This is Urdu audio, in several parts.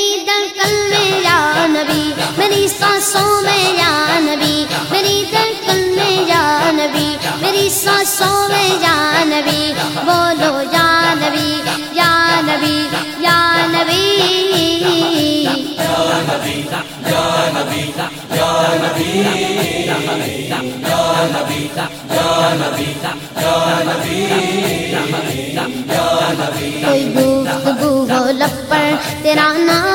میری دھڑکن میں یا نبی، میری سانسوں میں یا نبی، میری دھڑکن میں یا نبی، میری سانسوں میں یا نبی، بولو یا نبی یا نبی یا نبی۔ کوئی گفتگو ہو لب پر، تیرا نام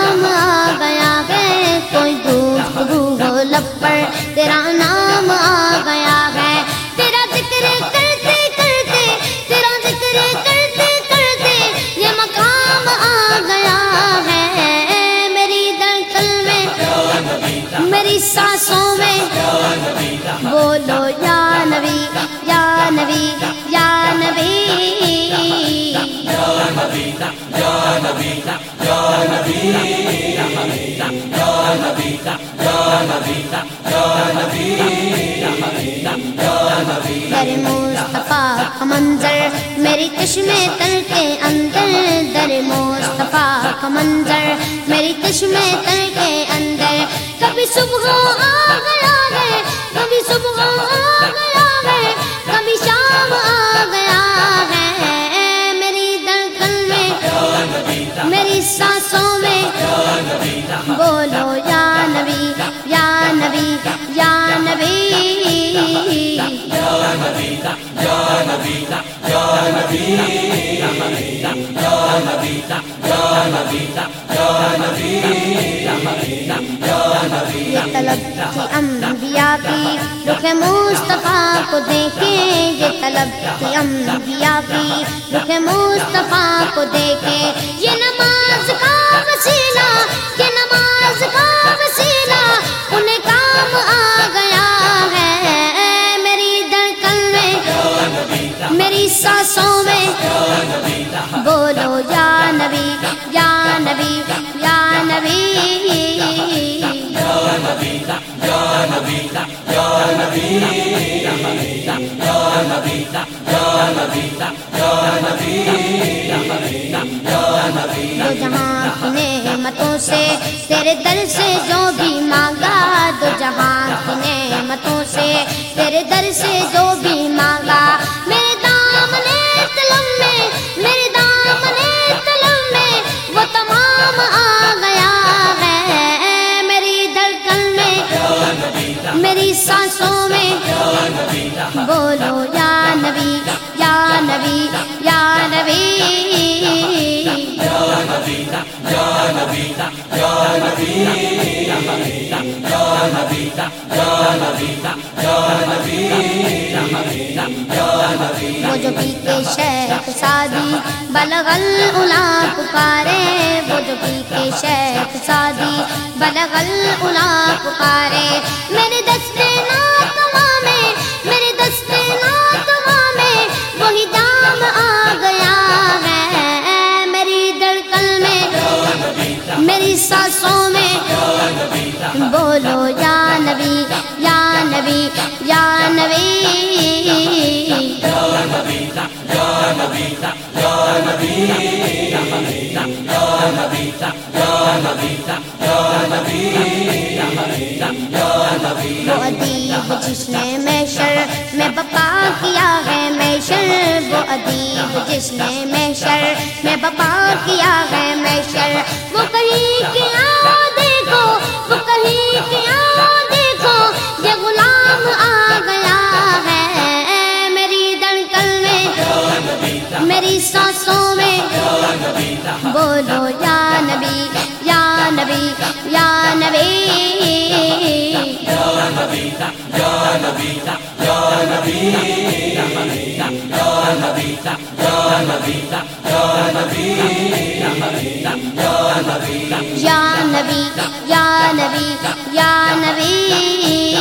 سانسوں میں۔ بولو یا نبی یا نبی یا نبی۔ در مصطفیٰ کا منظر میری چشم تر کے اندر، در مصطفیٰ کا منظر، میری چشم تر کے اندر۔ کبھی صبح آ گیا ہے کبھی صبح آ گیا ہے کبھی شام آ گیا ہے میری دھڑکن میں، میری سانسوں میں، بولو یہ طلب کی انبیاء کی رخ مصطفیٰ کو دیکھیں یہ طلب کی انبیاء کی رخ مصطفیٰ کو دیکھیں یہ میری سانسوں میں بولو یا نبی یا نبی یا نبی۔ دو جہاں کی نعمتوں سے تیرے در سے جو بھی مانگا، دو جہاں کی نعمتوں سے تیرے در سے جو بھی سانسوں میں بولو یا نبی یا نبی یا نبی۔ وہ جو پی کے شیخ سادی بلغل الا پکارے وہ جو پی کے شیخ سادی بلغل الا پکارے میرے دست نام میری سانسوں میں بولو یا نبی یا نبی یا نبی۔ ادیب جس نے میشر میں بپا کیا ہے، میشر۔ وہ ادیب جس نے میشر میں بپا کیا ہے یا نبی یا نبی یا